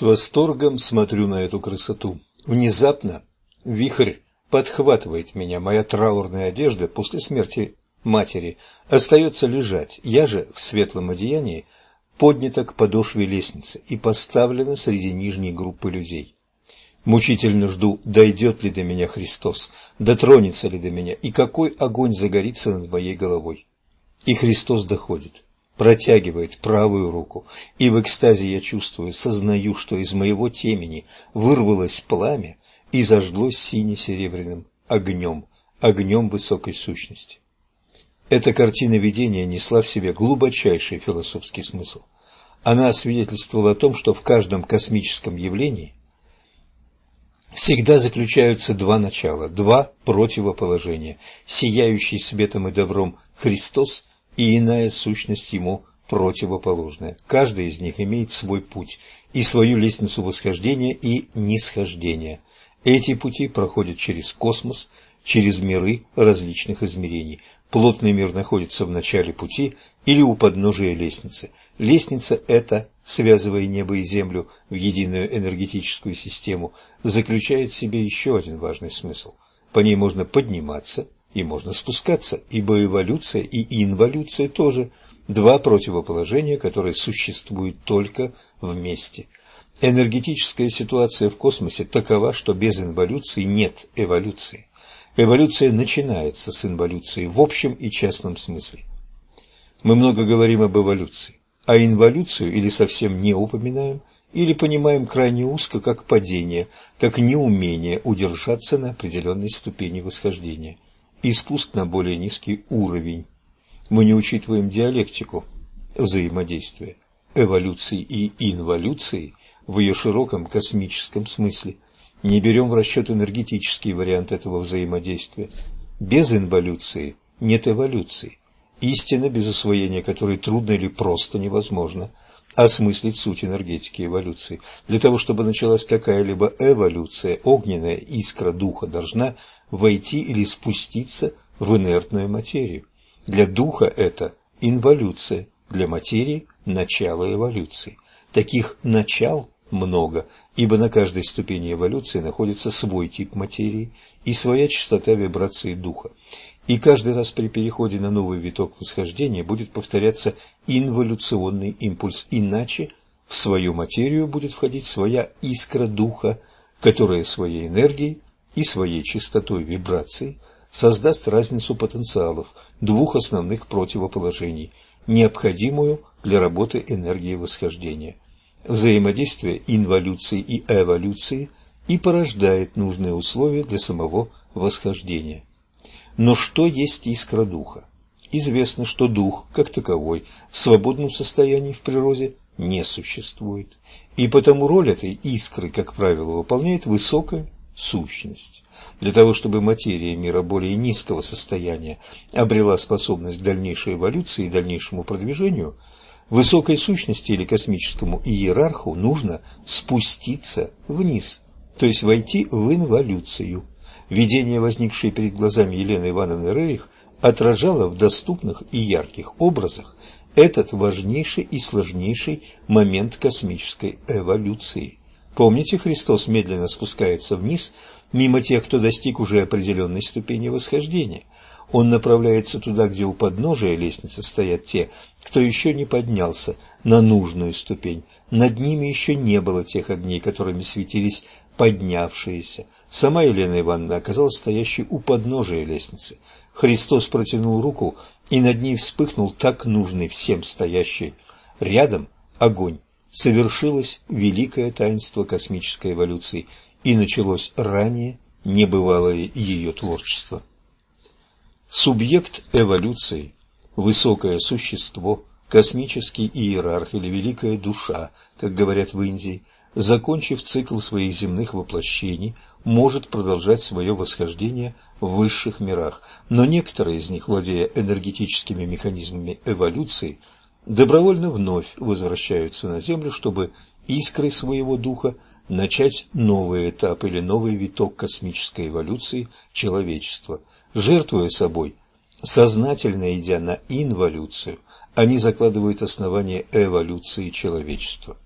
С восторгом смотрю на эту красоту. Внезапно вихрь подхватывает меня. Моя траурная одежда после смерти матери остается лежать. Я же в светлом одеянии поднята к подошве лестницы и поставлена среди нижней группы людей. Мучительно жду, дойдет ли до меня Христос, дотронется ли до меня, и какой огонь загорится над моей головой. И Христос доходит протягивает правую руку, и в экстазе я чувствую, сознаю, что из моего темени вырвалось пламя и зажглось сине-серебряным огнем, огнем высокой сущности. Эта картина видения несла в себе глубочайший философский смысл. Она свидетельствовала о том, что в каждом космическом явлении всегда заключаются два начала, два противоположения – сияющий светом и добром Христос и иная сущность ему противоположная. Каждый из них имеет свой путь и свою лестницу восхождения и нисхождения. Эти пути проходят через космос, через миры различных измерений. Плотный мир находится в начале пути или у подножия лестницы. Лестница эта, связывая небо и землю в единую энергетическую систему, заключает в себе еще один важный смысл. По ней можно подниматься – и можно спускаться, ибо эволюция и инволюция тоже два противоположения, которые существуют только вместе. Энергетическая ситуация в космосе такова, что без инволюции нет эволюции. Эволюция начинается с инволюции в общем и частном смысле. Мы много говорим об эволюции, а инволюцию или совсем не упоминаем, или понимаем крайне узко как падение, как неумение удержаться на определенной ступени восхождения – и спуск на более низкий уровень. Мы не учитываем диалектику взаимодействия, эволюции и инволюции в ее широком космическом смысле. Не берем в расчет энергетический вариант этого взаимодействия. Без инволюции нет эволюции. Истина, без усвоения которой трудно или просто невозможно осмыслить суть энергетики эволюции. Для того, чтобы началась какая-либо эволюция, огненная искра духа должна войти или спуститься в инертную материю. Для духа это инволюция, для материи – начало эволюции. Таких начал много, ибо на каждой ступени эволюции находится свой тип материи и своя частота вибрации духа. И каждый раз при переходе на новый виток восхождения будет повторяться инволюционный импульс, иначе в свою материю будет входить своя искра духа, которая своей энергией и своей частотой вибраций создаст разницу потенциалов двух основных противоположений, необходимую для работы энергии восхождения. Взаимодействие инволюции и эволюции и порождает нужные условия для самого восхождения. Но что есть искра духа? Известно, что дух, как таковой, в свободном состоянии в природе не существует, и потому роль этой искры, как правило, выполняет высокая сущность. Для того, чтобы материя мира более низкого состояния обрела способность к дальнейшей эволюции и дальнейшему продвижению, высокой сущности или космическому иерарху нужно спуститься вниз, то есть войти в инволюцию. Видение, возникшее перед глазами Елены Ивановны Рерих, отражало в доступных и ярких образах этот важнейший и сложнейший момент космической эволюции. Помните, Христос медленно спускается вниз, мимо тех, кто достиг уже определенной ступени восхождения. Он направляется туда, где у подножия лестницы стоят те, кто еще не поднялся на нужную ступень. Над ними еще не было тех огней, которыми светились поднявшиеся. Сама Елена Ивановна оказалась стоящей у подножия лестницы. Христос протянул руку, и над ней вспыхнул так нужный всем стоящий рядом огонь совершилось великое таинство космической эволюции и началось ранее небывалое ее творчество. Субъект эволюции – высокое существо, космический иерарх или великая душа, как говорят в Индии, закончив цикл своих земных воплощений, может продолжать свое восхождение в высших мирах, но некоторые из них, владея энергетическими механизмами эволюции, добровольно вновь возвращаются на Землю, чтобы искрой своего духа начать новый этап или новый виток космической эволюции человечества. Жертвуя собой, сознательно идя на инволюцию, они закладывают основание эволюции человечества.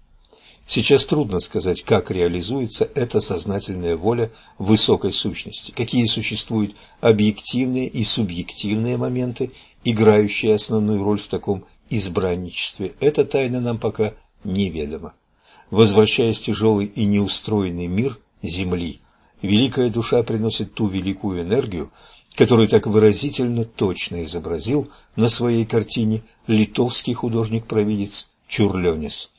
Сейчас трудно сказать, как реализуется эта сознательная воля высокой сущности, какие существуют объективные и субъективные моменты, играющие основную роль в таком избранничестве. Эта тайна нам пока неведома. Возвращаясь в тяжелый и неустроенный мир Земли, великая душа приносит ту великую энергию, которую так выразительно точно изобразил на своей картине литовский художник-провидец Чурлёнис.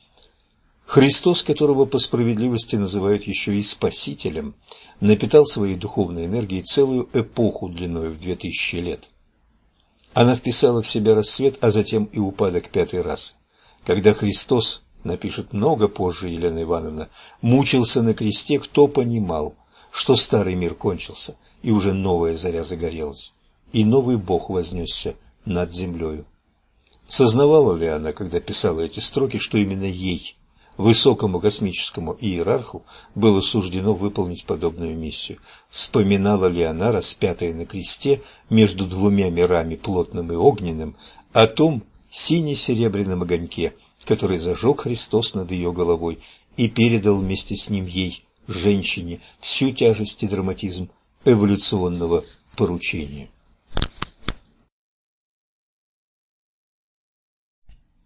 Христос, которого по справедливости называют еще и Спасителем, напитал своей духовной энергией целую эпоху длиной в две тысячи лет. Она вписала в себя рассвет, а затем и упадок пятый раз. Когда Христос, напишет много позже Елена Ивановна, мучился на кресте, кто понимал, что старый мир кончился, и уже новая заря загорелась, и новый Бог вознесся над землею. Сознавала ли она, когда писала эти строки, что именно ей Высокому космическому иерарху было суждено выполнить подобную миссию. Вспоминала ли она, распятая на кресте между двумя мирами, плотным и огненным, о том сине-серебряном огоньке, который зажег Христос над ее головой и передал вместе с ним ей, женщине, всю тяжесть и драматизм эволюционного поручения.